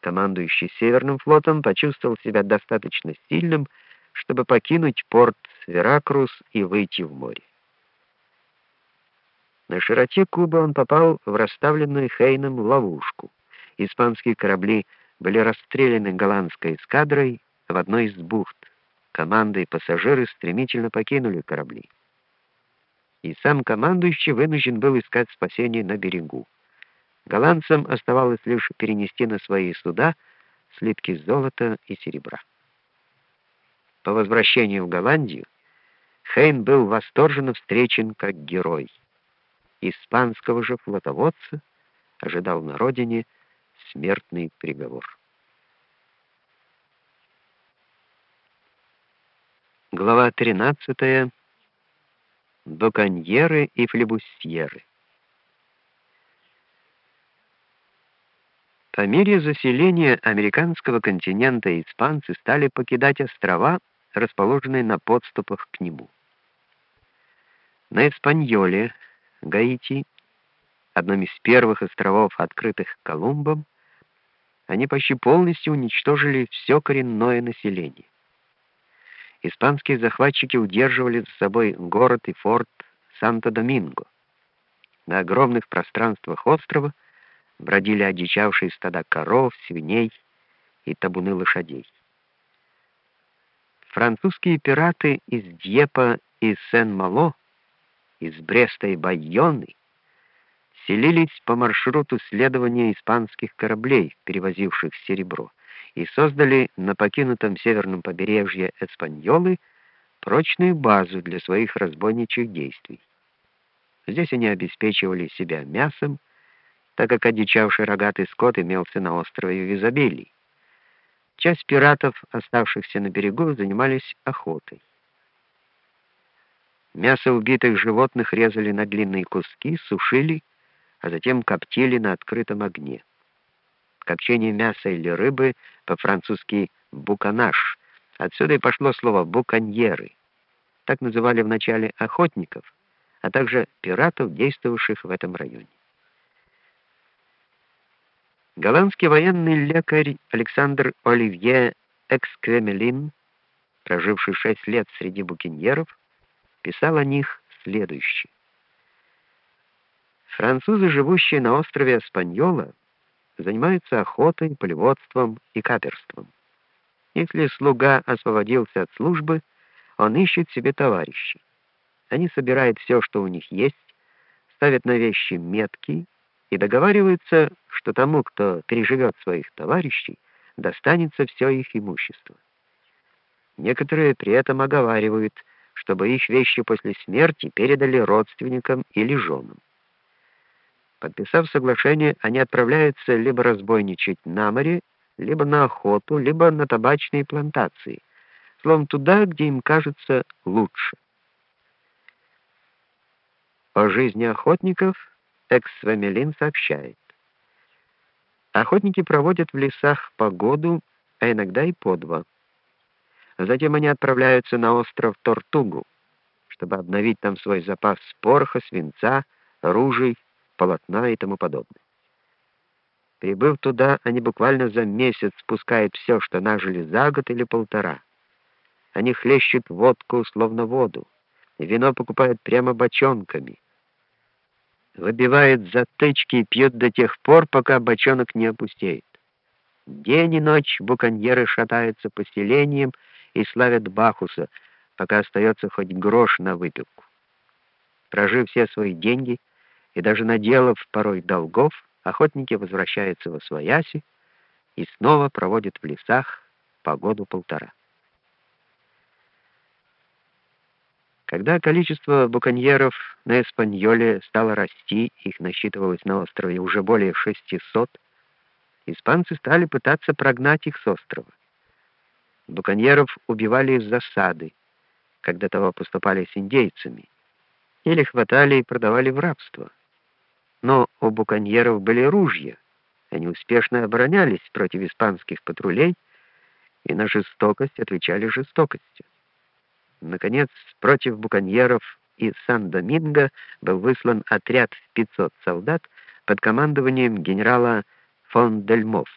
командующий Северным флотом, почувствовал себя достаточно сильным, чтобы покинуть порт Веракрус и выйти в море. На широте Кубы он попал в расставленную Хейном ловушку. Испанские корабли были расстреляны голландской эскадрой в одной из бухт. Команда и пассажиры стремительно покинули корабли. И сам командующий вынужден был искать спасение на берегу. Голландцам оставалось лишь перенести на свои суда слитки золота и серебра. По возвращению в Голландию Хейн был восторженно встречен как герой. Испанского же флотоводца ожидал на родине смертный приговор. Глава 13. Буконьеры и флебустьеры. По мере заселения американского континента испанцы стали покидать острова, расположенные на подступах к нему. На Испаньоле, Гаити, одном из первых островов, открытых Колумбом, они почти полностью уничтожили все коренное население. Испанские захватчики удерживали за собой город и форт Санто-Доминго. На огромных пространствах острова бродили одичавшие стада коров, свиней и табуны лошадей. Французские пираты из Дьепа и Сен-Мало, из Бреста и Байонны селились по маршруту следования испанских кораблей, перевозивших серебро, и создали на покинутом северном побережье Эспаньолы прочную базу для своих разбойничьих действий. Здесь они обеспечивали себя мясом, так как одичавший рогатый скот имелся на острове в изобилии. Часть пиратов, оставшихся на берегу, занимались охотой. Мясо убитых животных резали на длинные куски, сушили, а затем коптили на открытом огне. Копчение мяса или рыбы по-французски «буканаж». Отсюда и пошло слово «буканьеры». Так называли вначале охотников, а также пиратов, действовавших в этом районе. Голландский военный лекарь Александр Оливье Экскремелин, проживший шесть лет среди букиньеров, писал о них следующее. Французы, живущие на острове Эспаньола, занимаются охотой, полеводством и каперством. Если слуга освободился от службы, он ищет себе товарищей. Они собирают все, что у них есть, ставят на вещи метки и договариваются, что тому, кто переживет своих товарищей, достанется все их имущество. Некоторые при этом оговаривают, чтобы их вещи после смерти передали родственникам или женам. Подписав соглашение, они отправляются либо разбойничать на море, либо на охоту, либо на табачные плантации, словом, туда, где им кажется лучше. О жизни охотников Экс-Вамелин сообщает. Охотники проводят в лесах погоду, а иногда и по два. Затем они отправляются на остров Тортугу, чтобы обновить там свой запас пороха, свинца, ружей, полотна и тому подобное. Прибыв туда, они буквально за месяц спускают все, что нажили за год или полтора. Они хлещут водку, словно воду, вино покупают прямо бочонками — выбивает затычки и пьет до тех пор, пока бочонок не опустеет. День и ночь буконьеры шатаются по селениям и славят Бахуса, пока остается хоть грош на выпивку. Прожив все свои деньги и даже наделав порой долгов, охотники возвращаются во свояси и снова проводят в лесах погоду полтора. Когда количество буконьеров на Эспаньоле стало расти, их насчитывалось на острове уже более 600, испанцы стали пытаться прогнать их с острова. Буконьеров убивали из засады, когда того поступали с индейцами, или хватали и продавали в рабство. Но у буконьеров были ружья, они успешно оборонялись против испанских патрулей и на жестокость отвечали жестокостью. Наконец, против буконьеров из Сан-Доминго был выслан отряд в 500 солдат под командованием генерала фон Дельмов.